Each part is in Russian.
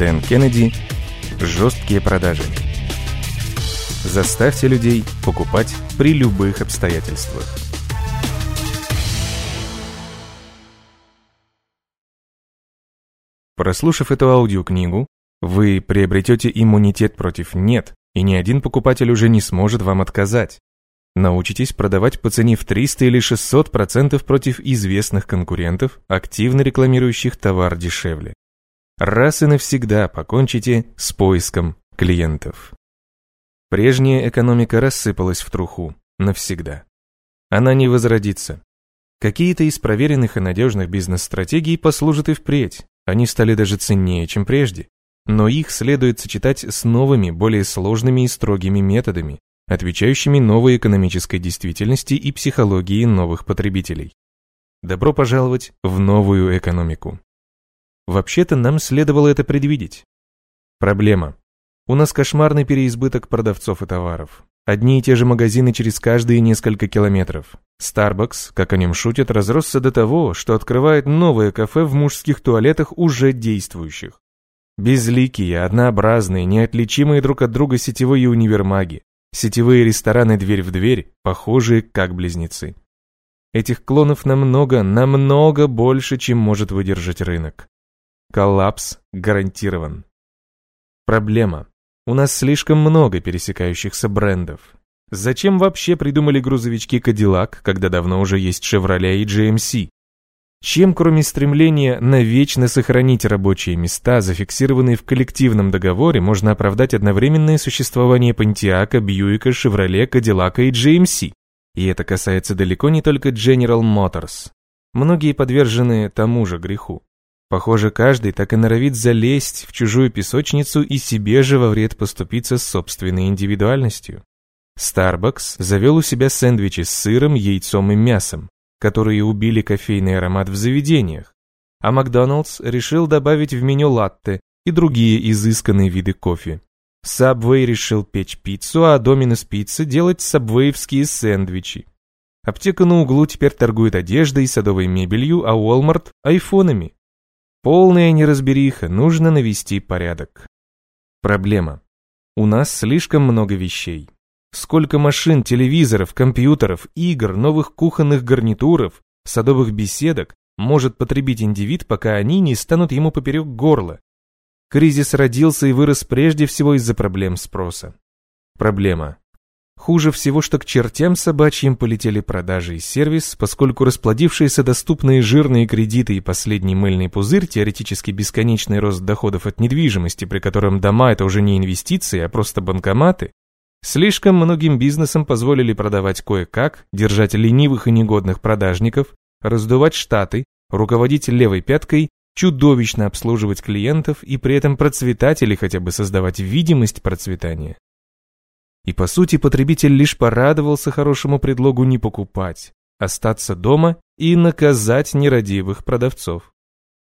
Дэн Кеннеди «Жесткие продажи». Заставьте людей покупать при любых обстоятельствах. Прослушав эту аудиокнигу, вы приобретете иммунитет против «нет», и ни один покупатель уже не сможет вам отказать. Научитесь продавать по цене в 300 или 600% процентов против известных конкурентов, активно рекламирующих товар дешевле. Раз и навсегда покончите с поиском клиентов. Прежняя экономика рассыпалась в труху навсегда. Она не возродится. Какие-то из проверенных и надежных бизнес-стратегий послужат и впредь. Они стали даже ценнее, чем прежде. Но их следует сочетать с новыми, более сложными и строгими методами, отвечающими новой экономической действительности и психологии новых потребителей. Добро пожаловать в новую экономику. Вообще-то нам следовало это предвидеть. Проблема. У нас кошмарный переизбыток продавцов и товаров. Одни и те же магазины через каждые несколько километров. Starbucks, как о нем шутят, разросся до того, что открывает новое кафе в мужских туалетах уже действующих. Безликие, однообразные, неотличимые друг от друга сетевые универмаги, Сетевые рестораны дверь в дверь, похожие как близнецы. Этих клонов намного, намного больше, чем может выдержать рынок. Коллапс гарантирован. Проблема. У нас слишком много пересекающихся брендов. Зачем вообще придумали грузовички Cadillac, когда давно уже есть Chevrolet и GMC? Чем, кроме стремления навечно сохранить рабочие места, зафиксированные в коллективном договоре, можно оправдать одновременное существование Pontiac, Бьюика, Chevrolet, Cadillac и GMC? И это касается далеко не только General Motors. Многие подвержены тому же греху. Похоже, каждый так и норовит залезть в чужую песочницу и себе же во вред поступиться с собственной индивидуальностью. Starbucks завел у себя сэндвичи с сыром, яйцом и мясом, которые убили кофейный аромат в заведениях, а Макдоналдс решил добавить в меню латте и другие изысканные виды кофе. Subway решил печь пиццу, а Domino's Pizza делать сабвеевские сэндвичи. Аптека на углу теперь торгует одеждой и садовой мебелью, а Walmart – айфонами. Полная неразбериха, нужно навести порядок. Проблема. У нас слишком много вещей. Сколько машин, телевизоров, компьютеров, игр, новых кухонных гарнитуров, садовых беседок может потребить индивид, пока они не станут ему поперек горла. Кризис родился и вырос прежде всего из-за проблем спроса. Проблема. Хуже всего, что к чертям собачьим полетели продажи и сервис, поскольку расплодившиеся доступные жирные кредиты и последний мыльный пузырь, теоретически бесконечный рост доходов от недвижимости, при котором дома это уже не инвестиции, а просто банкоматы, Слишком многим бизнесам позволили продавать кое-как, держать ленивых и негодных продажников, раздувать штаты, руководить левой пяткой, чудовищно обслуживать клиентов и при этом процветать или хотя бы создавать видимость процветания. И по сути потребитель лишь порадовался хорошему предлогу не покупать, остаться дома и наказать нерадивых продавцов.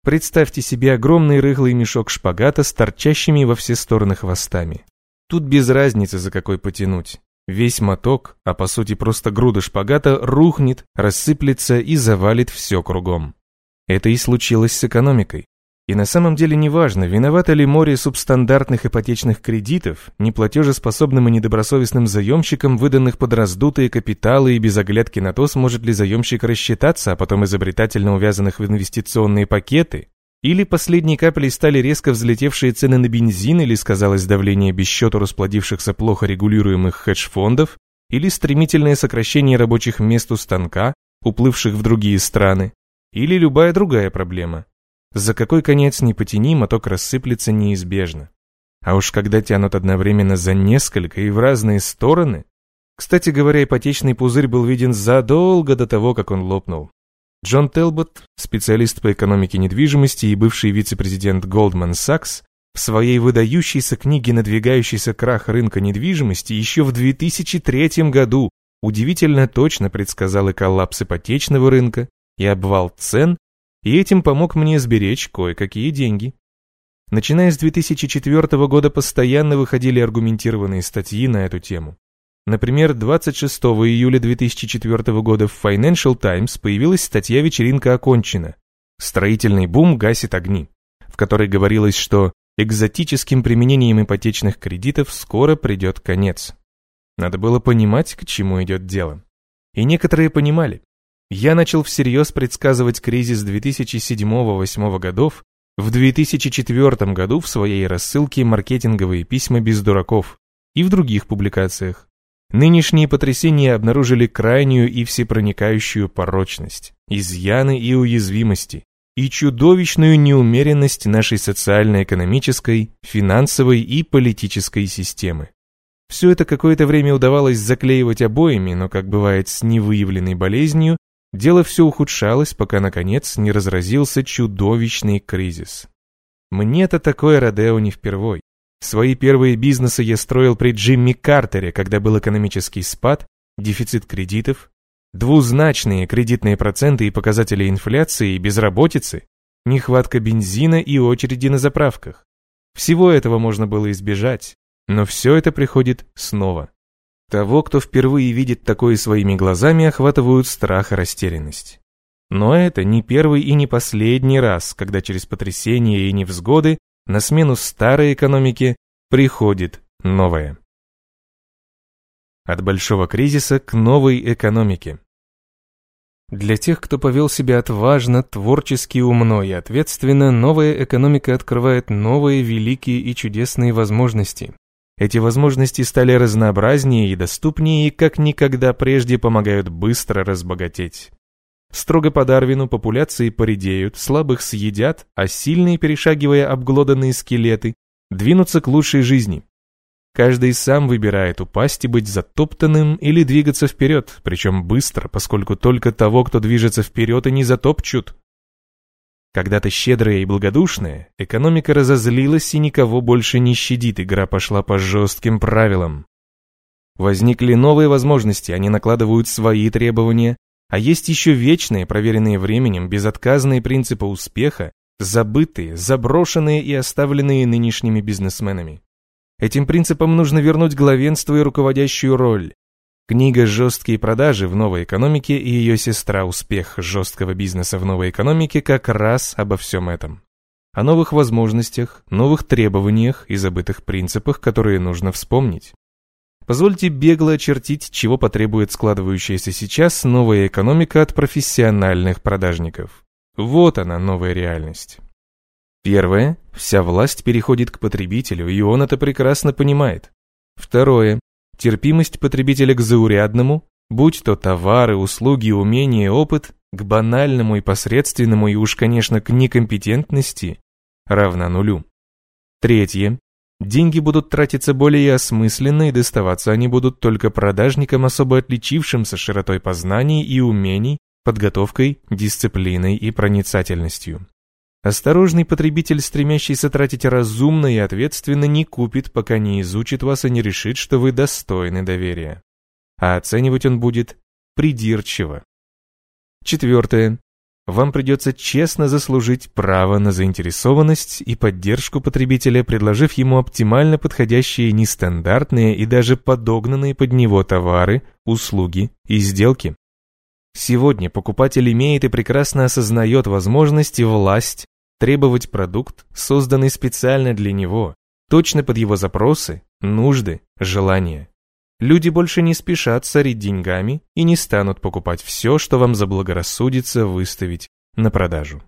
Представьте себе огромный рыхлый мешок шпагата с торчащими во все стороны хвостами. Тут без разницы, за какой потянуть. Весь моток, а по сути просто груда шпагата, рухнет, рассыплется и завалит все кругом. Это и случилось с экономикой. И на самом деле неважно, виновато ли море субстандартных ипотечных кредитов, неплатежеспособным и недобросовестным заемщикам, выданных под раздутые капиталы и без оглядки на то, сможет ли заемщик рассчитаться, а потом изобретательно увязанных в инвестиционные пакеты, или последней каплей стали резко взлетевшие цены на бензин, или сказалось давление без счету расплодившихся плохо регулируемых хедж-фондов, или стремительное сокращение рабочих мест у станка, уплывших в другие страны, или любая другая проблема. За какой конец не потяни, моток рассыплется неизбежно. А уж когда тянут одновременно за несколько и в разные стороны... Кстати говоря, ипотечный пузырь был виден задолго до того, как он лопнул. Джон Телбот, специалист по экономике недвижимости и бывший вице-президент Goldman Sachs, в своей выдающейся книге «Надвигающийся крах рынка недвижимости» еще в 2003 году удивительно точно предсказал и коллапс ипотечного рынка, и обвал цен, и этим помог мне сберечь кое-какие деньги. Начиная с 2004 года постоянно выходили аргументированные статьи на эту тему. Например, 26 июля 2004 года в Financial Times появилась статья «Вечеринка окончена. Строительный бум гасит огни», в которой говорилось, что экзотическим применением ипотечных кредитов скоро придет конец. Надо было понимать, к чему идет дело. И некоторые понимали. Я начал всерьез предсказывать кризис 2007-2008 годов в 2004 году в своей рассылке «Маркетинговые письма без дураков» и в других публикациях. Нынешние потрясения обнаружили крайнюю и всепроникающую порочность, изъяны и уязвимости, и чудовищную неумеренность нашей социально-экономической, финансовой и политической системы. Все это какое-то время удавалось заклеивать обоями, но, как бывает с невыявленной болезнью, дело все ухудшалось, пока, наконец, не разразился чудовищный кризис. Мне-то такое Родео не впервой. Свои первые бизнесы я строил при Джимми Картере, когда был экономический спад, дефицит кредитов, двузначные кредитные проценты и показатели инфляции и безработицы, нехватка бензина и очереди на заправках. Всего этого можно было избежать, но все это приходит снова. Того, кто впервые видит такое своими глазами, охватывают страх и растерянность. Но это не первый и не последний раз, когда через потрясения и невзгоды на смену старой экономике приходит новая. От большого кризиса к новой экономике. Для тех, кто повел себя отважно, творчески, умно и ответственно, новая экономика открывает новые великие и чудесные возможности. Эти возможности стали разнообразнее и доступнее и как никогда прежде помогают быстро разбогатеть. Строго по Дарвину популяции поредеют, слабых съедят, а сильные, перешагивая обглоданные скелеты, двинутся к лучшей жизни. Каждый сам выбирает упасть и быть затоптанным или двигаться вперед, причем быстро, поскольку только того, кто движется вперед, и не затопчут. Когда-то щедрая и благодушная, экономика разозлилась и никого больше не щадит, игра пошла по жестким правилам. Возникли новые возможности, они накладывают свои требования, а есть еще вечные, проверенные временем, безотказные принципы успеха, забытые, заброшенные и оставленные нынешними бизнесменами. Этим принципам нужно вернуть главенство и руководящую роль. Книга «Жесткие продажи в новой экономике» и ее сестра «Успех жесткого бизнеса в новой экономике» как раз обо всем этом. О новых возможностях, новых требованиях и забытых принципах, которые нужно вспомнить. Позвольте бегло очертить, чего потребует складывающаяся сейчас новая экономика от профессиональных продажников. Вот она, новая реальность. Первое. Вся власть переходит к потребителю, и он это прекрасно понимает. Второе. Терпимость потребителя к заурядному, будь то товары, услуги, умения, опыт, к банальному и посредственному и уж, конечно, к некомпетентности, равна нулю. Третье. Деньги будут тратиться более осмысленно и доставаться они будут только продажникам, особо отличившимся широтой познаний и умений, подготовкой, дисциплиной и проницательностью. Осторожный потребитель, стремящийся тратить разумно и ответственно, не купит, пока не изучит вас и не решит, что вы достойны доверия. А оценивать он будет придирчиво. Четвертое. Вам придется честно заслужить право на заинтересованность и поддержку потребителя, предложив ему оптимально подходящие нестандартные и даже подогнанные под него товары, услуги и сделки. Сегодня покупатель имеет и прекрасно осознает возможность и власть требовать продукт, созданный специально для него, точно под его запросы, нужды, желания. Люди больше не спешат сорить деньгами и не станут покупать все, что вам заблагорассудится выставить на продажу.